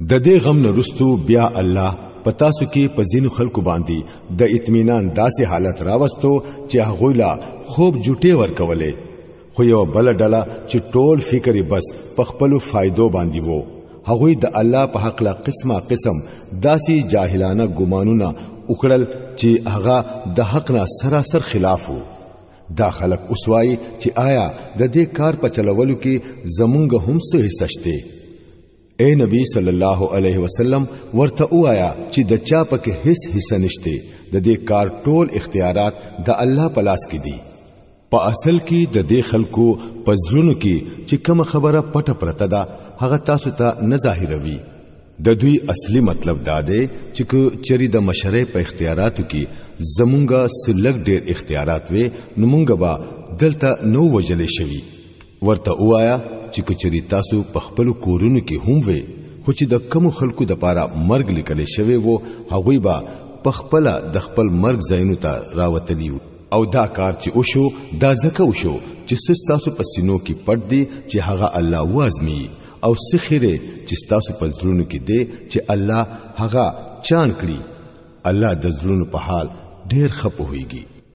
د دې غم نه رستو بیا الله په تاسو کې په ځینو خلکو باندې د اطمینان داسې حالت راوستو چې هغه لا خوب جوټي ورکولې خو یو بل ډله چې ټول فکر بس په خپل فائدو باندې وو هغه د الله په حق لا قسمه قسم داسې جاهلانه ګمانونه وکړل چې هغه د حق نه سراسر خلاف وو دا خلک اوسوای چې آیا د دې کار په چلولو کې زمونږ هم څه حصہ شته اے نبی صلی الله علیه وسلم ورته وایا چې د چا پکې هیڅ حصہ نشته د دې کار ټول اختیارات د الله په لاس کې دي په اصل کې د دې خلکو په زړونو کې چې کوم خبره پټه پرته ده هغه تاسو ته تا نه ظاهروي د دوی اصلي مطلب دا دی چې کو چری د مشره په اختیاراتو کې زمونږه سلګ ډیر اختیارات وي نو مونږ به دلته نو وجلې شوی ورته وایا چې کچری تاسو په خپل کورونو کې هم وي خو چې د کم خلکو د پاره مرګ لیکل شوی وو هغه به په خپل د خپل مرګ زینو ته راوتلی او دا کار چې وشو دا زکه وشو چې تاسو په سینو کې پټ دي چې هغه الله وازمي او سخیره چې تاسو په زړونو کې دي چې الله هغه چان کړی الله د زړونو په حال ډېر خپويږي